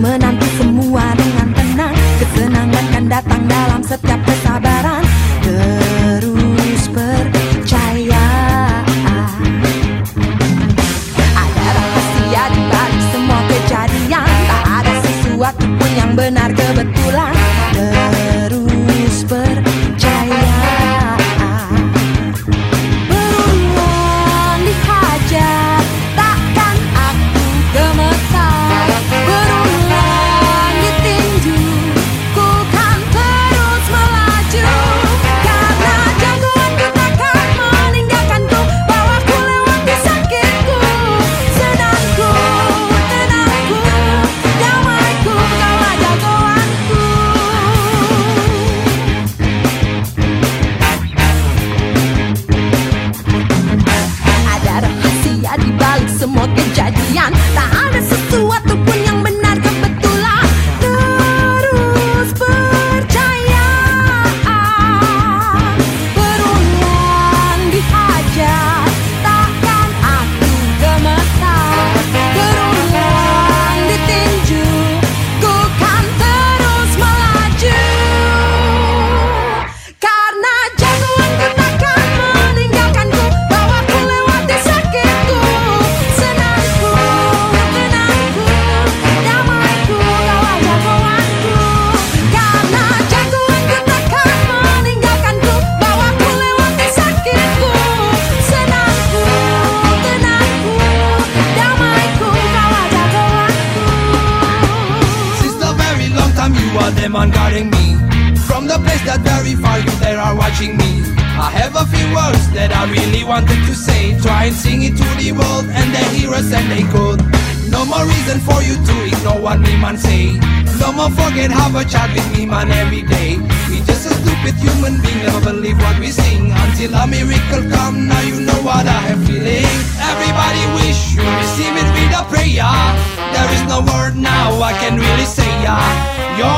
menanti semua dengan tenang. Kesenangan kan datang dalam setiap kesabaran. Terus percaya. Ada rahasia di balik semua kejadian. Tak ada sesuatu pun yang benar kebetulan. Semua kejadian Tak ada sesuatu them on guarding me. From the place that very far you there are watching me. I have a few words that I really wanted to say. Try and sing it to the world and they hear us and they could. No more reason for you to ignore what me man say. No more forget have a chat with me man every day. We just a stupid human being never believe what we sing. Until a miracle come now you know what I have feeling. Everybody wish you receive it with a prayer. There is no word now I can really say ya Your